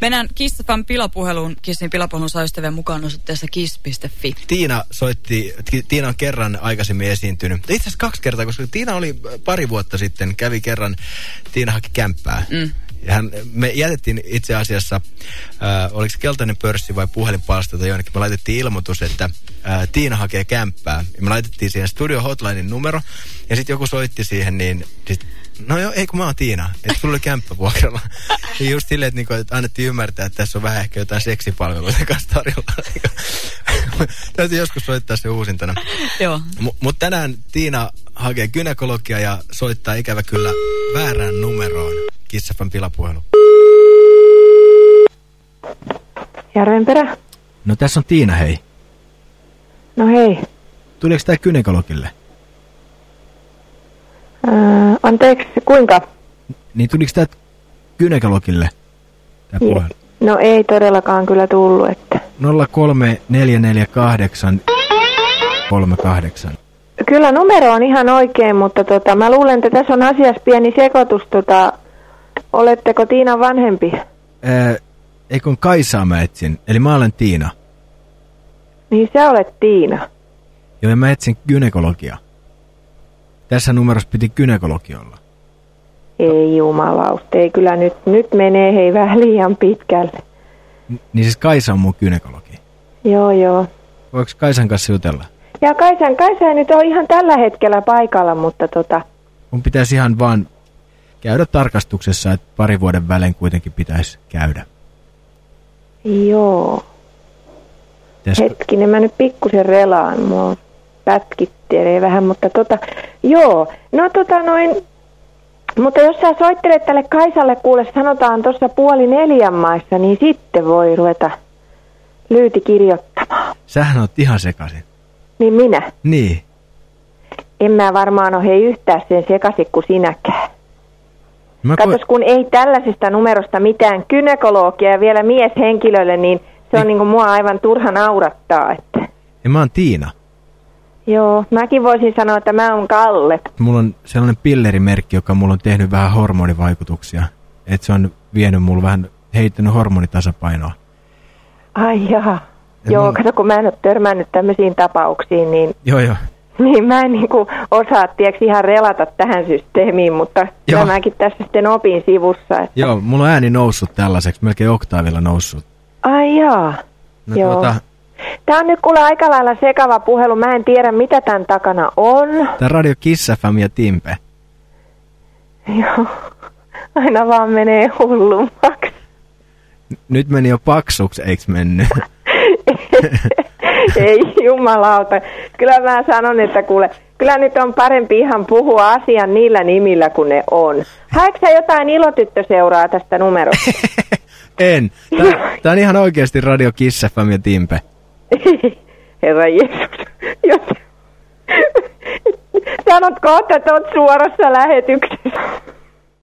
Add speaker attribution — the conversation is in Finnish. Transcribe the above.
Speaker 1: Mennään Kissafan pilapuheluun. Kissin pilapuhelun saa ystävien mukaan osoitteessa kiss.fi.
Speaker 2: Tiina soitti, Tiina on kerran aikaisemmin esiintynyt. Itse asiassa kaksi kertaa, koska Tiina oli pari vuotta sitten, kävi kerran, Tiina haki kämppää. Mm. Hän, me jätettiin itse asiassa, äh, oliko se keltainen pörssi vai puhelinpalsta tai jonnekin, me laitettiin ilmoitus, että äh, Tiina hakee kämppää. Ja me laitettiin siihen Studio Hotlinein numero, ja sitten joku soitti siihen, niin sit No joo, ei kun mä oon Tiina, että sulla oli kämppä vuokralla. ja just silleen, että, niinku, että annettiin ymmärtää, että tässä on vähän ehkä jotain seksipalveluita kanssa tarjolla. Täytyy joskus soittaa se uusintana.
Speaker 1: Joo.
Speaker 2: M- Mutta tänään Tiina hakee gynekologia ja soittaa ikävä kyllä väärään numeroon. Kissafan pilapuhelu.
Speaker 3: Järvenperä?
Speaker 2: No tässä on Tiina, hei.
Speaker 3: No hei.
Speaker 2: Tuliko tämä gynekologille?
Speaker 3: Ää, anteeksi, kuinka?
Speaker 2: Niin tuliko tämä gynekologille? Tämä puhelu?
Speaker 3: No ei todellakaan kyllä tullut, että...
Speaker 2: 03448 38.
Speaker 3: Kyllä numero on ihan oikein, mutta tota, mä luulen, että tässä on asiassa pieni sekoitus. Tota, oletteko Tiina vanhempi?
Speaker 2: Ää, ei kun Kaisaa mä etsin, eli mä olen Tiina.
Speaker 3: Niin sä olet Tiina.
Speaker 2: Joo, ja mä etsin gynekologia. Tässä numerossa piti gynekologi olla.
Speaker 3: Ei jumalausta, ei kyllä nyt, nyt menee hei vähän liian pitkälle.
Speaker 2: N- niin siis Kaisa on mun gynekologi.
Speaker 3: Joo, joo.
Speaker 2: Voiko Kaisan kanssa jutella?
Speaker 3: Ja Kaisan, Kaisa ei nyt ole ihan tällä hetkellä paikalla, mutta tota,
Speaker 2: Mun pitäisi ihan vaan käydä tarkastuksessa, että pari vuoden välein kuitenkin pitäisi käydä.
Speaker 3: joo.
Speaker 2: Pitäisikö-
Speaker 3: Hetkinen, mä nyt pikkusen relaan, mua pätkittelee vähän, mutta tota, joo, no tota noin, mutta jos sä soittelet tälle Kaisalle, kuule sanotaan tuossa puoli neljän maissa, niin sitten voi ruveta lyyti kirjoittamaan.
Speaker 2: Sähän oot ihan sekaisin.
Speaker 3: Niin minä.
Speaker 2: Niin.
Speaker 3: En mä varmaan ole hei yhtään sen sekaisin kuin sinäkään.
Speaker 2: Mä
Speaker 3: Katos, kun ei tällaisesta numerosta mitään gynekologia ja vielä mieshenkilölle, niin se on niinku mua aivan turha naurattaa. Että.
Speaker 2: ja mä oon Tiina.
Speaker 3: Joo, mäkin voisin sanoa, että mä oon Kalle.
Speaker 2: Mulla on sellainen pillerimerkki, joka mulla on tehnyt vähän hormonivaikutuksia. Että se on vienyt mulla vähän, heittänyt hormonitasapainoa.
Speaker 3: Ai jaha.
Speaker 2: Ja
Speaker 3: Joo,
Speaker 2: mun-
Speaker 3: kato, kun mä en ole törmännyt tämmöisiin tapauksiin, niin,
Speaker 2: Joo, joo.
Speaker 3: Niin mä en niinku osaa, tiedätkö, ihan relata tähän systeemiin, mutta
Speaker 2: Joo.
Speaker 3: kyllä mäkin tässä sitten opin sivussa. Että...
Speaker 2: Joo, mulla on ääni noussut tällaiseksi, melkein oktaavilla noussut.
Speaker 3: Ai jaa.
Speaker 2: No
Speaker 3: Joo.
Speaker 2: tuota,
Speaker 3: Tämä on nyt kuule aika lailla sekava puhelu. Mä en tiedä, mitä tämän takana on.
Speaker 2: tää Radio Kiss FM ja Timpe.
Speaker 3: Joo. Aina vaan menee hullummaksi.
Speaker 2: N- Nyt meni jo paksuksi, eiks mennyt?
Speaker 3: Ei jumalauta. Kyllä mä sanon, että kuule, kyllä nyt on parempi ihan puhua asian niillä nimillä kuin ne on. Haetko sä jotain ilotyttöseuraa tästä numerosta?
Speaker 2: en. Tää, tää on ihan oikeasti Radio Kiss FM ja Timpe.
Speaker 3: Herra Jeesus. Sanotko, että oot suorassa lähetyksessä?